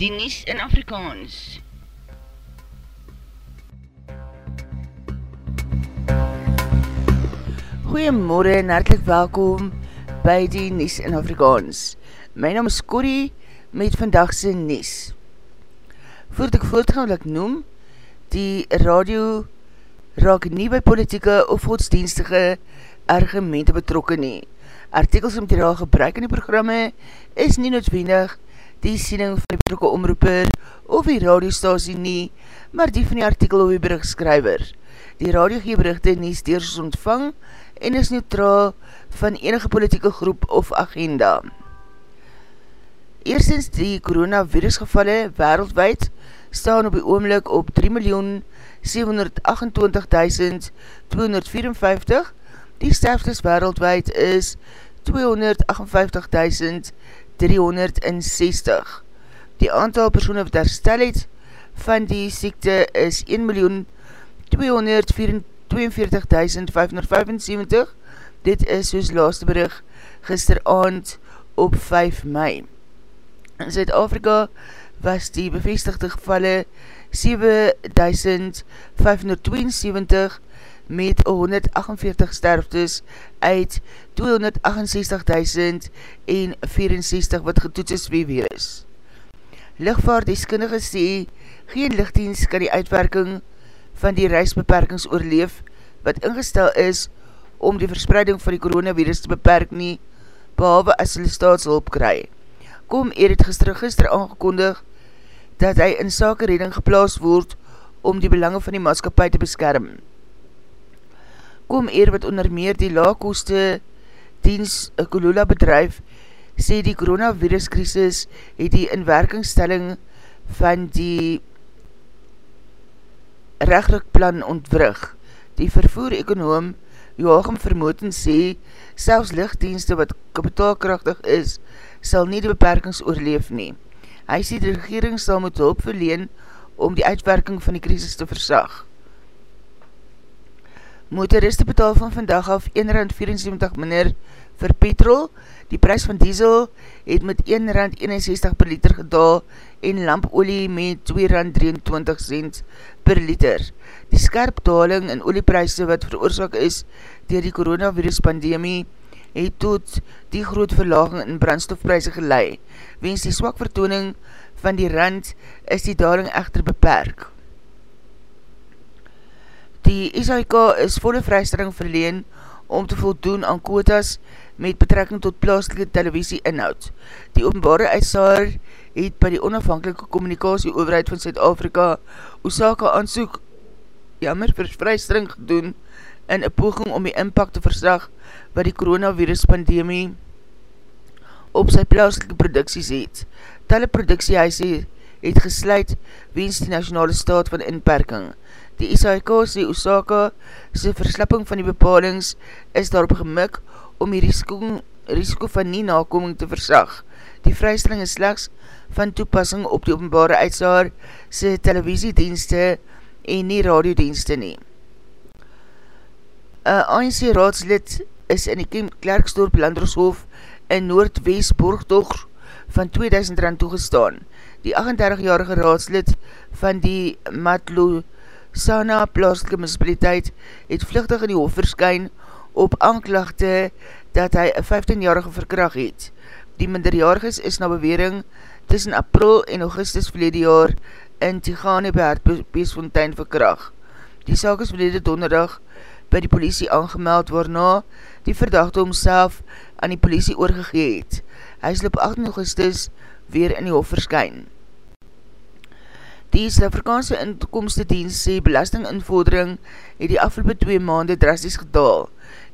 die Nies in Afrikaans. Goeiemorgen en hartelijk welkom by die Nies in Afrikaans. My naam is Corrie met vandagse Nies. Voordat ek voortgaan wil ek noem, die radio raak nie by politieke of godsdienstige argumente betrokken nie. Artikels en materiaal gebruik in die programme is nie noodwendig die siening van die betrokke omroeper of die radiostasie nie, maar die van die artikel of die berichtskryver. Die radio gee berichte nie steers ontvang en is neutraal van enige politieke groep of agenda. Eerstens die coronavirusgevalle wereldwijd staan op die oomlik op 3.728.254 Die sterftes wereldwijd is 258.360. Die aantal persoene wat herstel het van die siekte is 1.242.575. Dit is soos laaste berig gisteravond op 5 mei. In Zuid-Afrika was die bevestigde gevalle 7572 met 148 sterftes uit 268.064 wat getoets is wie weer is. Lichtvaartdeskundige sê, geen lichtdienst kan die uitwerking van die reisbeperkings oorleef wat ingestel is om die verspreiding van die coronavirus te beperk nie, behalwe as hulle staatshulp kry. Kom eer het gister gister aangekondig dat hy in sake redding geplaas word om die belange van die maatskapie te beskerm kom eer wat onder meer die laagkoeste diens Kolula bedrijf, sê die coronaviruskrisis het die inwerkingstelling van die regrikplan ontwrig. Die vervoer-ekonoom Joachim Vermoten sê, selfs lichtdienste wat kapitaalkrachtig is, sal nie die beperkings oorleef nie. Hy sê die regering sal moet hulp verleen om die uitwerking van die krisis te versag. Motoriste betaal van vandag af 1,74 minder vir petrol. Die prijs van diesel het met 1,61 per liter gedaal en lampolie met 2,23 cent per liter. Die skerp daling in olieprijse wat veroorzaak is dier die coronavirus pandemie het tot die groot verlaging in brandstofprijse gelei. Wens die swak vertooning van die rand is die daling echter beperk. Die SHK is volle vrystelling verleen om te voldoen aan quotas met betrekking tot plaaslike televisie inhoud. Die openbare uitsaar het by die onafhankelike communicatie overheid van Zuid-Afrika Osaka aansoek jammer vir vrystelling gedoen in een poging om die impact te versag wat die coronavirus pandemie op sy plaaslike producties het. Telle productiehuise het gesluit wens die nationale staat van inperking. Die SAIK sê Osaka sy verslapping van die bepalings is daarop gemik om die risiko, risiko van nie nakoming te versag. Die vrystelling is slechts van toepassing op die openbare uitsaar sy televisiedienste en nie radiodienste nie. Een ANC raadslid is in die Klerksdorp Landershof in Noordwest Borgdog van 2000 rand toegestaan. Die 38-jarige raadslid van die Matlo Sana plaaslike municipaliteit het vluchtig in die hof verskyn op aanklachte dat hy een 15-jarige verkracht het. Die minderjariges is na bewering tussen april en augustus verlede jaar in Tigane by Hartbeesfontein verkracht. Die saak is verlede donderdag by die politie aangemeld waarna die verdachte homself aan die politie oorgegeet. Hy is op 8 augustus weer in die hof verskyn. Die Suid-Afrikaanse inkomste dienst sê belastinginvordering het die afgelopen 2 maande drasties gedaal.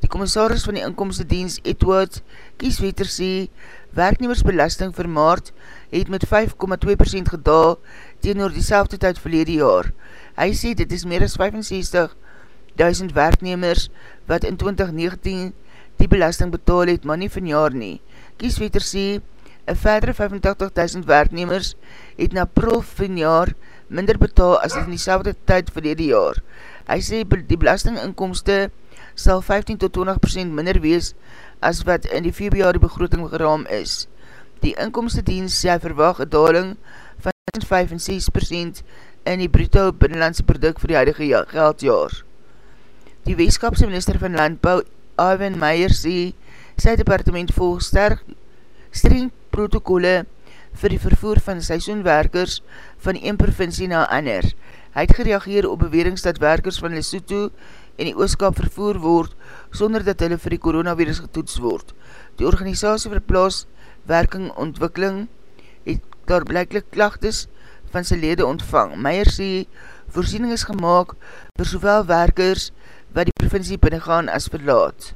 Die commissaris van die inkomste dienst Edward Kieswetter sê werknemersbelasting vir maart het met 5,2% gedaal teenoor die selfde tyd verlede jaar. Hy sê dit is meer as 65.000 werknemers wat in 2019 die belasting betaal het, maar nie van jaar nie. Kieswetter sê Een verdere 85.000 werknemers het na proef van jaar minder betaal as in die selfde tyd verlede jaar. Hy sê die belastinginkomste sal 15 tot 20% minder wees as wat in die 4 jaar die begroting geraam is. Die inkomste dienst sê verwacht een daling van 5 en 6% in die bruto binnenlandse product vir die huidige ja-, geldjaar. Die weeskapse minister van Landbouw, Ivan Meyer, sê, sy departement volg sterk, streng protokole vir die vervoer van seisoenwerkers van een provincie na ander. Hy het gereageer op bewerings dat werkers van Lesotho en die ooskap vervoer word sonder dat hulle vir die coronavirus getoets word. Die organisatie vir plaaswerking ontwikkeling het daar blijklik klachtes van sy lede ontvang. Meier sê, voorziening is gemaakt vir soveel werkers wat die provincie binnengaan as verlaat.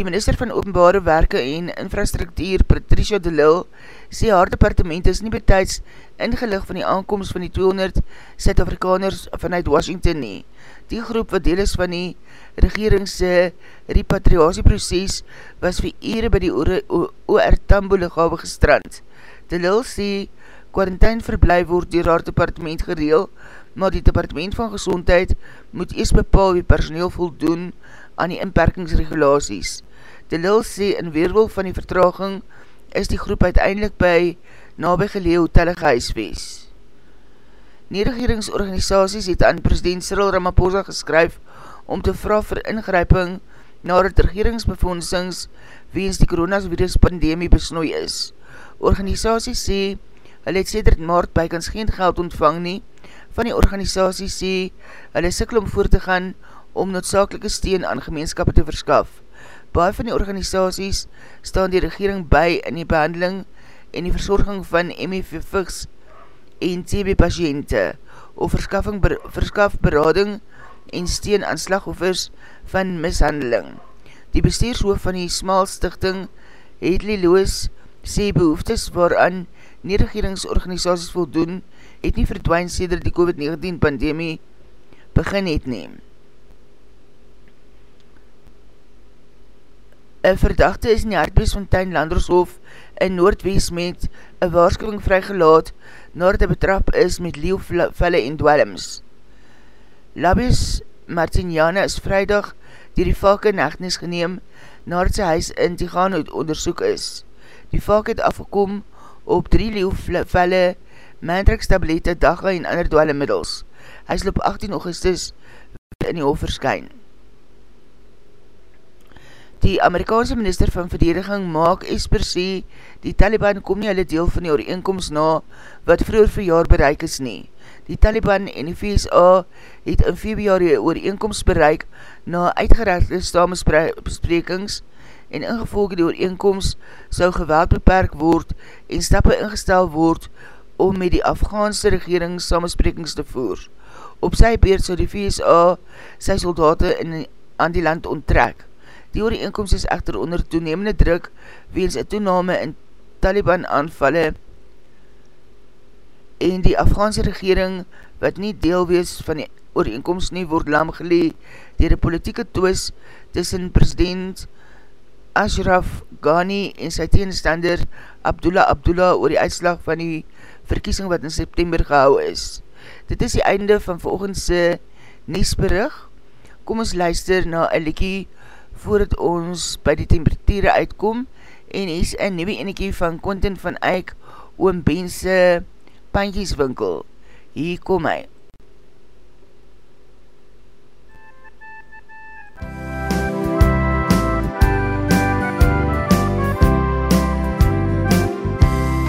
Die minister van openbare werke en infrastruktuur, Patricia de Lille, sê haar departement is nie betijds ingelig van die aankomst van die 200 Zuid-Afrikaners vanuit Washington nie. Die groep wat deel is van die regeringse repatriatieproces was vir ere by die OR Tambo lichawe gestrand. De Lille sê, quarantijn verblijf word dier haar departement gereel, maar die departement van gezondheid moet eers bepaal wie personeel voldoen aan die inperkingsregulaties. De Lille sê in weerwol van die vertraging is die groep uiteindelik by nabij gelee hotelle gehuiswees. Neregeringsorganisaties het aan president Cyril Ramaphosa geskryf om te vraag vir ingryping nadat regeringsbevondsings weens die coronavirus pandemie besnooi is. Organisaties sê, hulle het sedert maart bykans geen geld ontvang nie, van die organisaties sê, hulle sikkel om voort te gaan om noodzakelike steen aan gemeenskap te verskaf. Baie van die organisaties staan die regering by in die behandeling en die verzorging van MFVX en TB patiënte of ber, verskaf berading en steen aan slagoffers van mishandeling. Die bestuurshoof van die Smal Stichting, Hedley Loos, sê behoeftes waaraan nie regeringsorganisaties voldoen, het nie verdwijn sê die COVID-19 pandemie begin het neem. Een verdachte is in die Hartbeesfontein Landershof in Noordwees met een waarschuwing vrygelaat nadat hy betrap is met leeuwvelle en dwellings. Labius Martiniane is vrijdag dier die valke in echtnis geneem nadat sy huis in Tigano onderzoek is. Die valk het afgekom op drie leeuwvelle, mandrikstablete, dagga en ander dwellemiddels. Hy is op 18 augustus in die hof verskyn. Die Amerikaanse minister van verdediging Mark Esper sê, die Taliban kom nie hulle deel van die ooreenkomst na wat vroeger vir jaar bereik is nie. Die Taliban en die VSA het in februari ooreenkomst bereik na uitgerechte stamesprekings en ingevolge die ooreenkomst sou geweld beperk word en stappe ingestel word om met die Afghaanse regering samensprekings te voer. Op sy beurt sou die VSA sy soldaten in, aan die land onttrek. Die ooreenkomst is echter onder toenemende druk weens een toename in Taliban aanvalle en die Afghaanse regering wat nie deel wees van die ooreenkomst nie word lam gelee dier die politieke toos tussen president Ashraf Ghani en sy teenstander Abdullah Abdullah oor die uitslag van die verkiesing wat in september gehou is. Dit is die einde van volgendse Niesberig. Kom ons luister na een likkie voordat ons by die temperatuur uitkom en is een nieuwe enekie van Quentin van Eyck oom Bense Pantjieswinkel. Hier kom hy.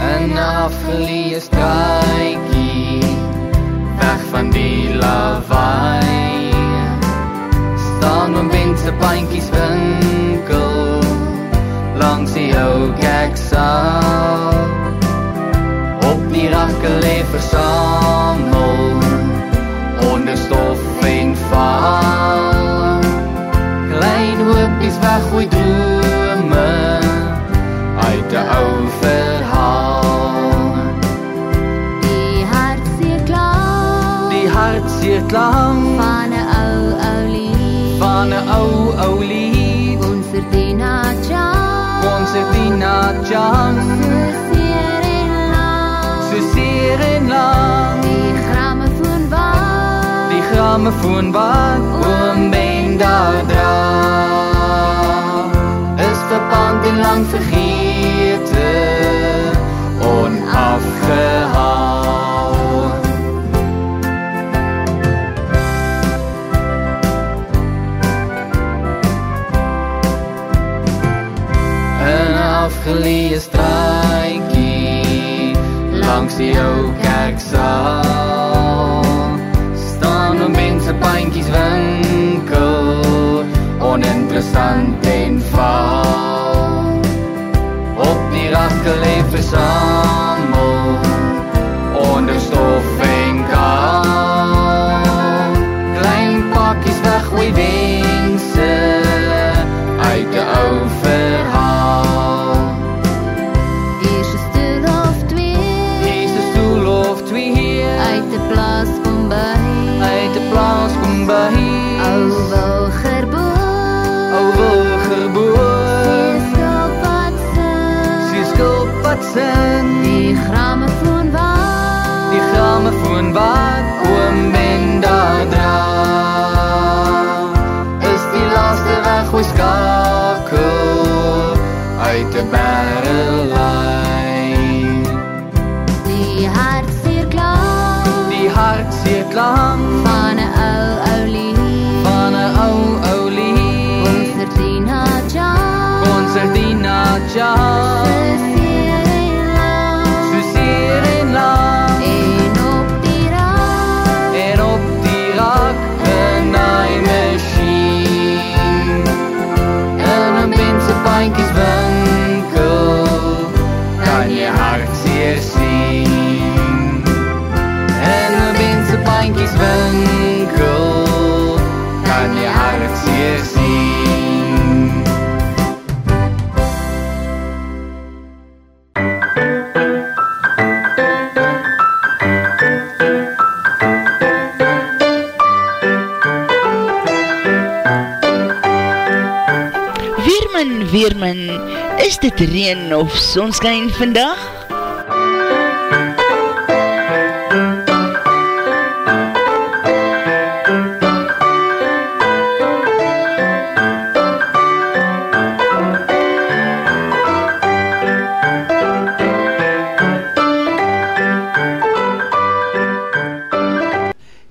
Een afgelie straikie weg van die lawaai bandjies winkel langs die ou kerksaal. Op die rakke lê versamel lied Concertina Chan Concertina Chan seer en lang so seer en lang die grammofoon wat die grammofoon wat oom Ben daar dra is verpand en lang vergete gelee straatjie langs die ou kerksaal skilpad sin Die grammofoon waar. Die grammofoon wat Weerman, Weerman, is dit reen of sonskijn vandag?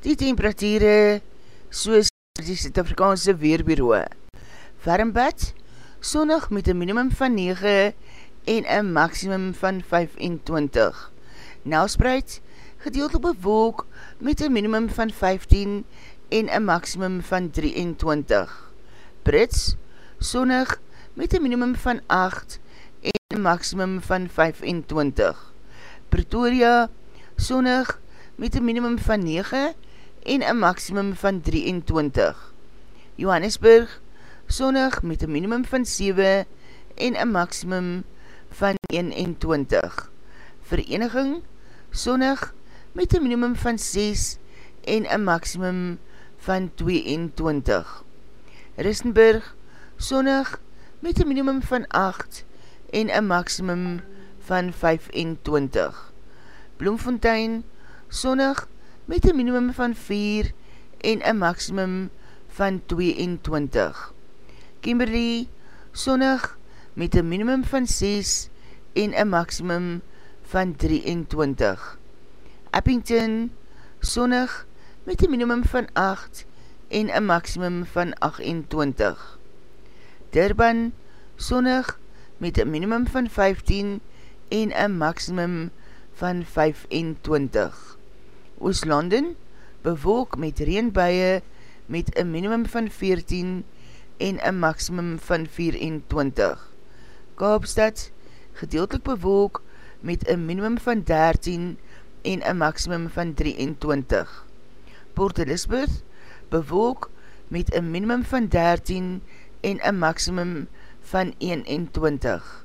Die temperatuurde soos die Suid-Afrikaanse Weerbureau. Warmbad, sonnig met een minimum van 9 en een maximum van 25. Nelspreid, gedeeltelik bewolk met een minimum van 15 en een maximum van 23. Brits, sonnig met een minimum van 8 en een maximum van 25. Pretoria, sonnig met een minimum van 9 en een maximum van 23. Johannesburg, sonnig met een minimum van 7 en een maximum van 21. Vereniging, sonnig met een minimum van 6 en een maximum van 22. Ristenburg, sonnig met een minimum van 8 en een maximum van 25. Bloemfontein, sonnig met een minimum van 4 en een maximum van 22. Kimberley, sonnig met een minimum van 6 en een maximum van 23. Eppington, sonnig met een minimum van 8 en een maximum van 28. Durban, sonnig met een minimum van 15 en een maximum van 25. Ooslanden, bewolk met reenbuie met een minimum van 14 en een maximum van 24. Kaapstad, gedeeltelik bewolk met een minimum van 13 en een maximum van 23. Port Elizabeth, bewolk met een minimum van 13 en een maximum van 21.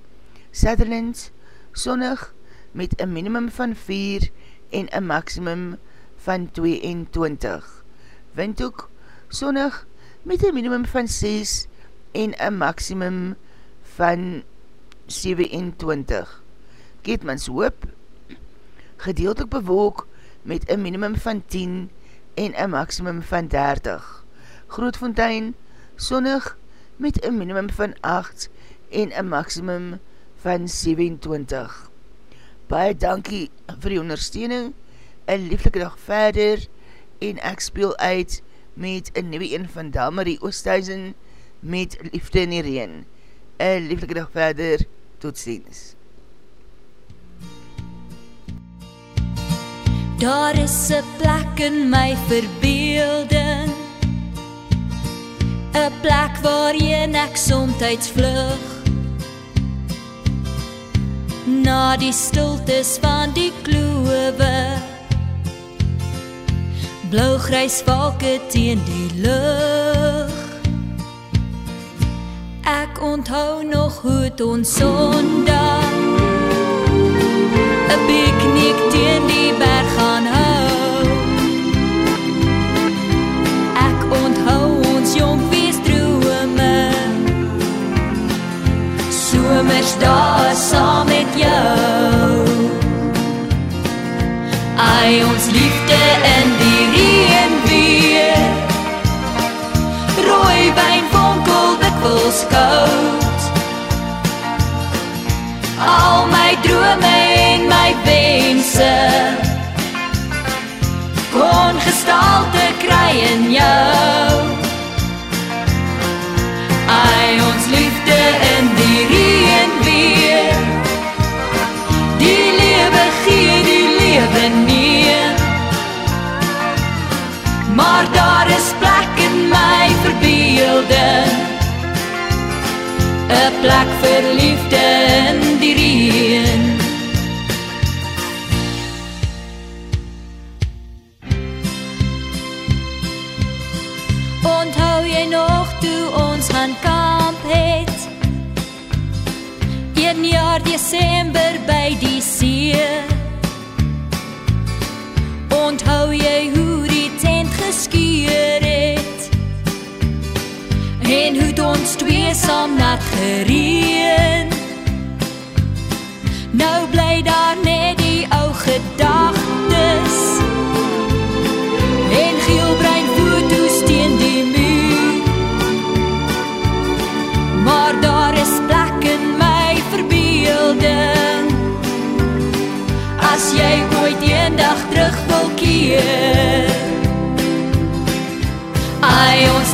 Sutherland, sonnig met een minimum van 4 en een maximum van 22. Windhoek, sonnig met een minimum van 6 en een maximum van 27. Keetmans hoop, gedeeltelik bewolk met een minimum van 10 en een maximum van 30. Grootfontein, sonnig met een minimum van 8 en een maximum van 27. Baie dankie vir die ondersteuning, een lieflike dag verder en ek speel uit met een nieuwe een van Dalmarie Oosthuizen met Liefde in die Reen. Een lieflike dag verder, Tot ziens. Daar is 'n plek in my verbeelding 'n plek waarheen ek soms vlug na die stiltes van die klowe blou-grys valke teen die lug ek onthou nog hoe ons sondag 'n piknik teen die berg gaan hou. Ek onthou ons jong feesdrome. Somers daar saam met jou ai ons liefde in die reën weer. Rooi wyn vonkel dikwels koud. Al my drome en my wense kon gestalte kry in jou plek vir liefde in die reën Onthou jy nog toe ons gaan kamp het? Een jaar Desember by die see. Het ons twee saam nat gereën? Nou bly daar net die ou gedagtes en geelbruin foto's teen die muur. Maar daar is plek in my verbeelding. As jy ooit eendag terug wil keer. Ai ons